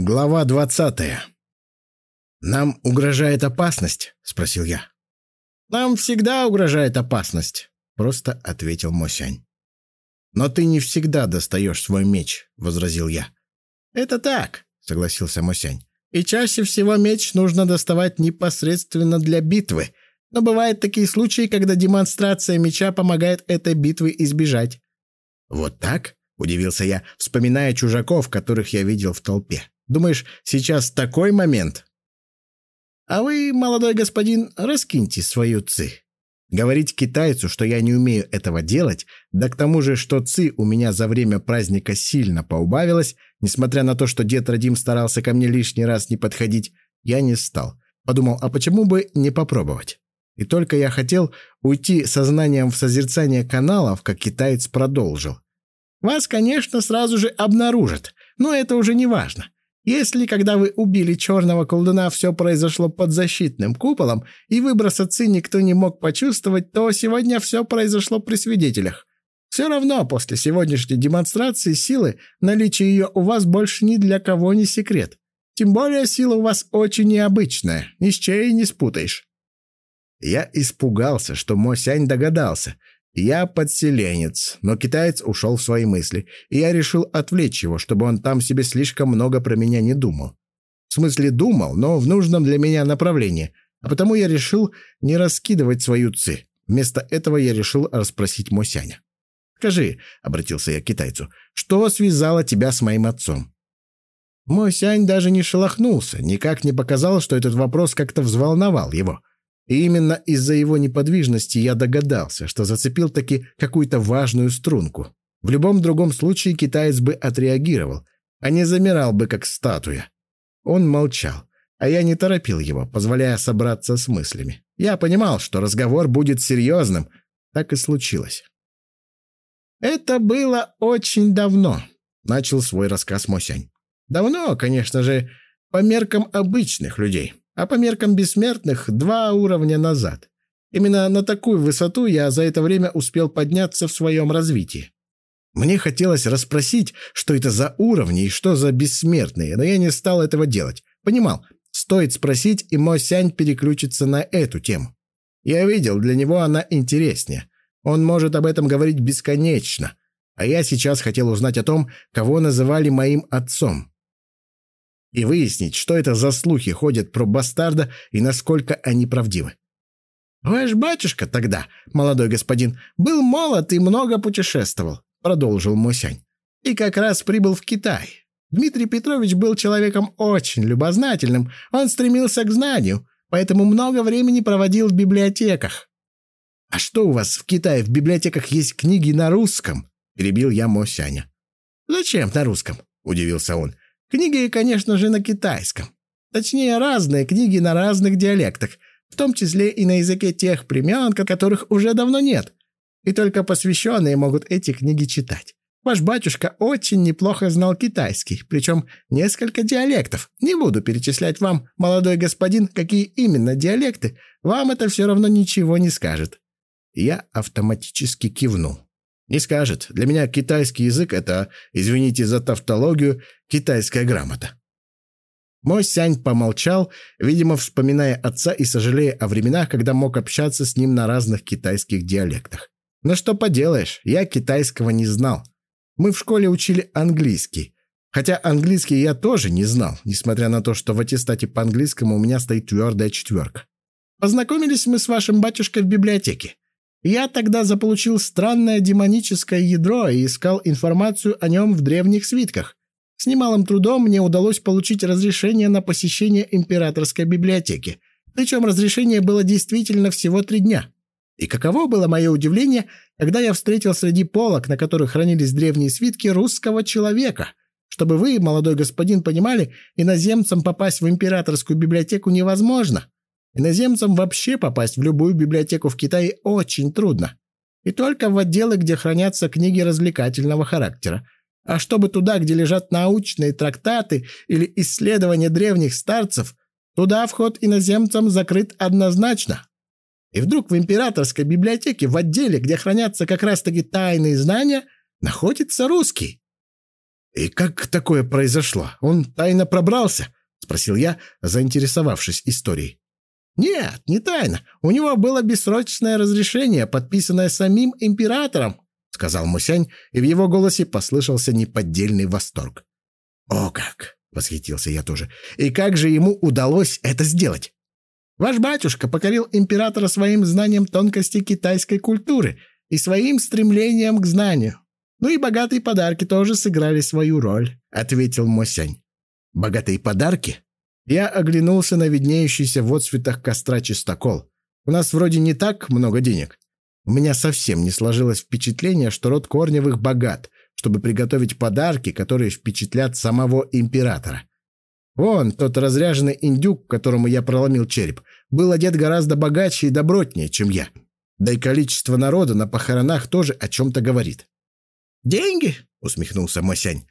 Глава двадцатая. «Нам угрожает опасность?» — спросил я. «Нам всегда угрожает опасность», — просто ответил Мосянь. «Но ты не всегда достаешь свой меч», — возразил я. «Это так», — согласился Мосянь. «И чаще всего меч нужно доставать непосредственно для битвы, но бывают такие случаи, когда демонстрация меча помогает этой битвы избежать». «Вот так?» — удивился я, вспоминая чужаков, которых я видел в толпе. Думаешь, сейчас такой момент? А вы, молодой господин, раскиньте свою ци. Говорить китайцу, что я не умею этого делать, да к тому же, что ци у меня за время праздника сильно поубавилось, несмотря на то, что дед Радим старался ко мне лишний раз не подходить, я не стал. Подумал, а почему бы не попробовать? И только я хотел уйти сознанием в созерцание каналов, как китаец продолжил. Вас, конечно, сразу же обнаружат, но это уже не важно. Если, когда вы убили черного колдуна, все произошло под защитным куполом, и выброса ци никто не мог почувствовать, то сегодня все произошло при свидетелях. Все равно после сегодняшней демонстрации силы наличие ее у вас больше ни для кого не секрет. Тем более сила у вас очень необычная, ни с чей не спутаешь. Я испугался, что Мосянь догадался, я подселенец, но китаец ушел в свои мысли, и я решил отвлечь его, чтобы он там себе слишком много про меня не думал. В смысле думал, но в нужном для меня направлении, а потому я решил не раскидывать свою ци. Вместо этого я решил расспросить Мосяня. «Скажи», — обратился я к китайцу, — «что связало тебя с моим отцом?» Мой Сянь даже не шелохнулся, никак не показал, что этот вопрос как-то взволновал его. И именно из-за его неподвижности я догадался, что зацепил таки какую-то важную струнку. В любом другом случае китаец бы отреагировал, а не замирал бы как статуя. Он молчал, а я не торопил его, позволяя собраться с мыслями. Я понимал, что разговор будет серьезным. Так и случилось. «Это было очень давно», — начал свой рассказ Мосянь. «Давно, конечно же, по меркам обычных людей а по меркам бессмертных — два уровня назад. Именно на такую высоту я за это время успел подняться в своем развитии. Мне хотелось расспросить, что это за уровни и что за бессмертные, но я не стал этого делать. Понимал, стоит спросить, и мой сянь переключится на эту тему. Я видел, для него она интереснее. Он может об этом говорить бесконечно. А я сейчас хотел узнать о том, кого называли моим отцом и выяснить, что это за слухи ходят про бастарда и насколько они правдивы. «Ваш батюшка тогда, молодой господин, был молод и много путешествовал», — продолжил Мосянь. «И как раз прибыл в Китай. Дмитрий Петрович был человеком очень любознательным, он стремился к знанию, поэтому много времени проводил в библиотеках». «А что у вас в Китае в библиотеках есть книги на русском?» — перебил я Мосяня. «Зачем на русском?» — удивился он. Книги, конечно же, на китайском. Точнее, разные книги на разных диалектах, в том числе и на языке тех племен, которых уже давно нет. И только посвященные могут эти книги читать. Ваш батюшка очень неплохо знал китайский, причем несколько диалектов. Не буду перечислять вам, молодой господин, какие именно диалекты, вам это все равно ничего не скажет. Я автоматически кивнул. Не скажет. Для меня китайский язык — это, извините за тавтологию, китайская грамота. Мой Сянь помолчал, видимо, вспоминая отца и сожалея о временах, когда мог общаться с ним на разных китайских диалектах. Но что поделаешь, я китайского не знал. Мы в школе учили английский. Хотя английский я тоже не знал, несмотря на то, что в аттестате по английскому у меня стоит твердая четверка. Познакомились мы с вашим батюшкой в библиотеке. Я тогда заполучил странное демоническое ядро и искал информацию о нем в древних свитках. С немалым трудом мне удалось получить разрешение на посещение императорской библиотеки. Причем разрешение было действительно всего три дня. И каково было мое удивление, когда я встретил среди полок, на которых хранились древние свитки, русского человека. Чтобы вы, молодой господин, понимали, иноземцам попасть в императорскую библиотеку невозможно. Иноземцам вообще попасть в любую библиотеку в Китае очень трудно. И только в отделы, где хранятся книги развлекательного характера. А чтобы туда, где лежат научные трактаты или исследования древних старцев, туда вход иноземцам закрыт однозначно. И вдруг в императорской библиотеке, в отделе, где хранятся как раз-таки тайные знания, находится русский. «И как такое произошло? Он тайно пробрался?» — спросил я, заинтересовавшись историей. «Нет, не тайно. У него было бессрочное разрешение, подписанное самим императором», — сказал Мусянь, и в его голосе послышался неподдельный восторг. «О как!» — восхитился я тоже. «И как же ему удалось это сделать?» «Ваш батюшка покорил императора своим знанием тонкостей китайской культуры и своим стремлением к знанию. Ну и богатые подарки тоже сыграли свою роль», — ответил Мосянь. «Богатые подарки?» Я оглянулся на виднеющийся в отсветах костра чистокол. У нас вроде не так много денег. У меня совсем не сложилось впечатление, что род Корневых богат, чтобы приготовить подарки, которые впечатлят самого императора. Вон, тот разряженный индюк, которому я проломил череп, был одет гораздо богаче и добротнее, чем я. Да и количество народа на похоронах тоже о чем-то говорит. «Деньги?» — усмехнулся Мосянь.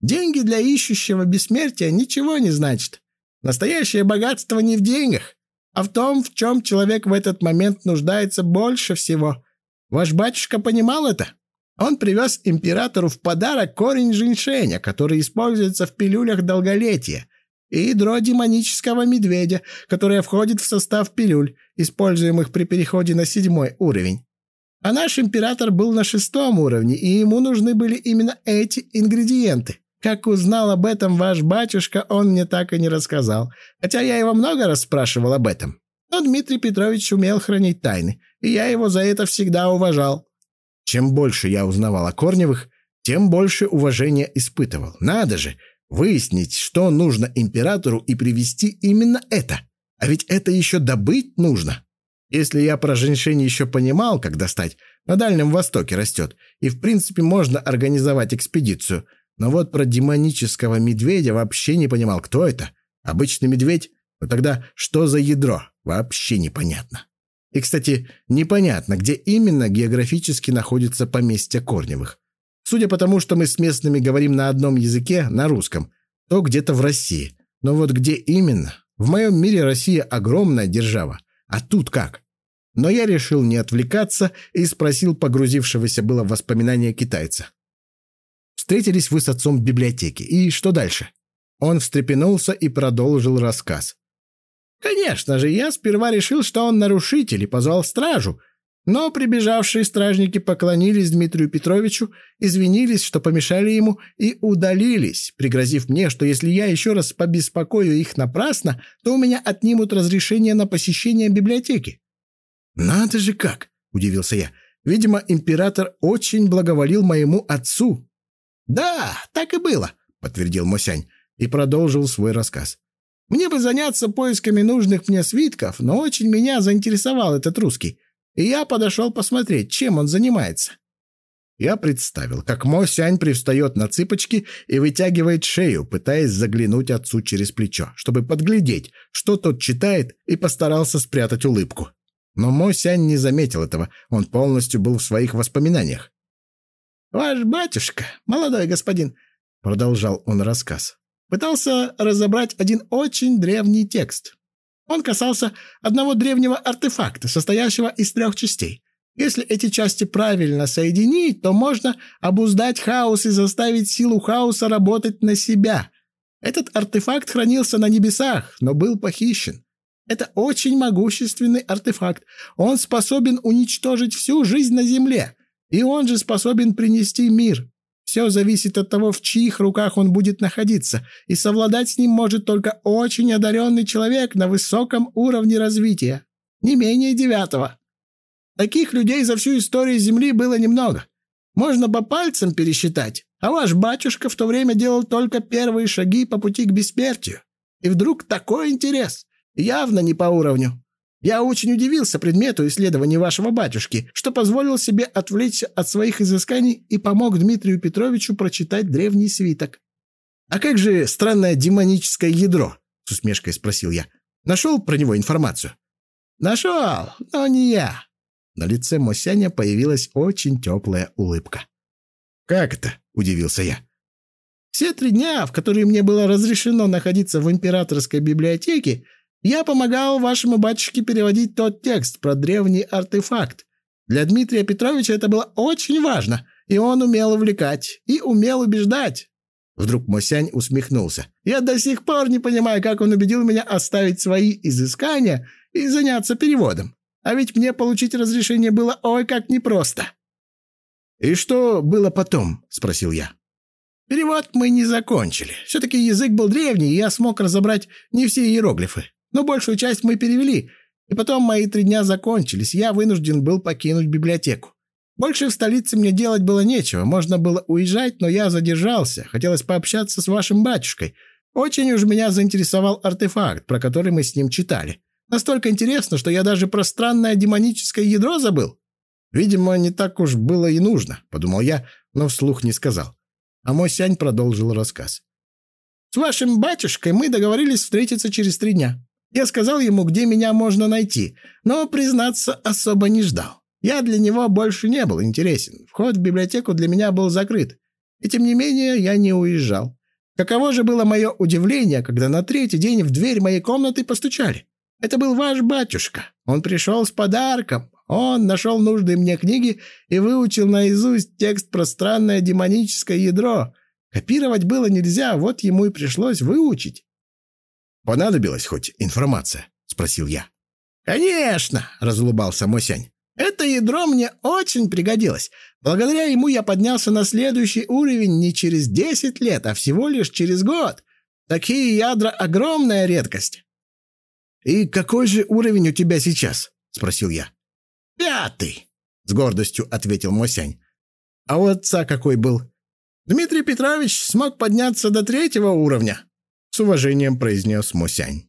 «Деньги для ищущего бессмертия ничего не значат. Настоящее богатство не в деньгах, а в том, в чем человек в этот момент нуждается больше всего. Ваш батюшка понимал это? Он привез императору в подарок корень женьшеня, который используется в пилюлях долголетия, и ядро демонического медведя, которое входит в состав пилюль, используемых при переходе на седьмой уровень. А наш император был на шестом уровне, и ему нужны были именно эти ингредиенты. Как узнал об этом ваш батюшка, он мне так и не рассказал, хотя я его много раз спрашивал об этом. Но Дмитрий Петрович умел хранить тайны, и я его за это всегда уважал. Чем больше я узнавал о Корневых, тем больше уважения испытывал. Надо же, выяснить, что нужно императору и привести именно это. А ведь это еще добыть нужно. Если я про женьшень еще понимал, как достать, на Дальнем Востоке растет, и в принципе можно организовать экспедицию – но вот про демонического медведя вообще не понимал, кто это. Обычный медведь? Но тогда что за ядро? Вообще непонятно. И, кстати, непонятно, где именно географически находится поместье Корневых. Судя по тому, что мы с местными говорим на одном языке, на русском, то где-то в России. Но вот где именно? В моем мире Россия огромная держава. А тут как? Но я решил не отвлекаться и спросил погрузившегося было в воспоминания китайца. Встретились вы с отцом в библиотеке. И что дальше?» Он встрепенулся и продолжил рассказ. «Конечно же, я сперва решил, что он нарушитель и позвал стражу, но прибежавшие стражники поклонились Дмитрию Петровичу, извинились, что помешали ему, и удалились, пригрозив мне, что если я еще раз побеспокою их напрасно, то у меня отнимут разрешение на посещение библиотеки». «Надо же как!» — удивился я. «Видимо, император очень благоволил моему отцу, «Да, так и было», — подтвердил Мосянь и продолжил свой рассказ. «Мне бы заняться поисками нужных мне свитков, но очень меня заинтересовал этот русский, и я подошел посмотреть, чем он занимается». Я представил, как Мосянь привстает на цыпочки и вытягивает шею, пытаясь заглянуть отцу через плечо, чтобы подглядеть, что тот читает, и постарался спрятать улыбку. Но Мосянь не заметил этого, он полностью был в своих воспоминаниях. «Ваш батюшка, молодой господин», — продолжал он рассказ, пытался разобрать один очень древний текст. Он касался одного древнего артефакта, состоящего из трех частей. Если эти части правильно соединить, то можно обуздать хаос и заставить силу хаоса работать на себя. Этот артефакт хранился на небесах, но был похищен. Это очень могущественный артефакт. Он способен уничтожить всю жизнь на Земле. И он же способен принести мир. Все зависит от того, в чьих руках он будет находиться, и совладать с ним может только очень одаренный человек на высоком уровне развития, не менее девятого. Таких людей за всю историю Земли было немного. Можно по пальцам пересчитать, а ваш батюшка в то время делал только первые шаги по пути к бессмертию. И вдруг такой интерес, явно не по уровню. Я очень удивился предмету исследований вашего батюшки, что позволил себе отвлечься от своих изысканий и помог Дмитрию Петровичу прочитать древний свиток. «А как же странное демоническое ядро?» — с усмешкой спросил я. «Нашел про него информацию?» «Нашел, но не я». На лице Мосяня появилась очень теплая улыбка. «Как это?» — удивился я. «Все три дня, в которые мне было разрешено находиться в императорской библиотеке, я помогал вашему батюшке переводить тот текст про древний артефакт. Для Дмитрия Петровича это было очень важно, и он умел увлекать и умел убеждать. Вдруг Мосянь усмехнулся. «Я до сих пор не понимаю, как он убедил меня оставить свои изыскания и заняться переводом. А ведь мне получить разрешение было ой как непросто». «И что было потом?» — спросил я. «Перевод мы не закончили. Все-таки язык был древний, и я смог разобрать не все иероглифы. Но большую часть мы перевели, и потом мои три дня закончились, я вынужден был покинуть библиотеку. Больше в столице мне делать было нечего, можно было уезжать, но я задержался, хотелось пообщаться с вашим батюшкой. Очень уж меня заинтересовал артефакт, про который мы с ним читали. Настолько интересно, что я даже про странное демоническое ядро забыл. Видимо, не так уж было и нужно, подумал я, но вслух не сказал. А мой сянь продолжил рассказ. С вашим батюшкой мы договорились встретиться через три дня. Я сказал ему, где меня можно найти, но, признаться, особо не ждал. Я для него больше не был интересен. Вход в библиотеку для меня был закрыт. И тем не менее я не уезжал. Каково же было мое удивление, когда на третий день в дверь моей комнаты постучали. Это был ваш батюшка. Он пришел с подарком. Он нашел нужные мне книги и выучил наизусть текст про странное демоническое ядро. Копировать было нельзя, вот ему и пришлось выучить. «Понадобилась хоть информация?» — спросил я. «Конечно!» — разулыбался Мосянь. Это ядро мне очень пригодилось. Благодаря ему я поднялся на следующий уровень не через 10 лет, а всего лишь через год. Такие ядра — огромная редкость. «И какой же уровень у тебя сейчас?» — спросил я. «Пятый», — с гордостью ответил Мосянь. «А у отца какой был?» «Дмитрий Петрович смог подняться до третьего уровня», — с уважением произнес Мосянь.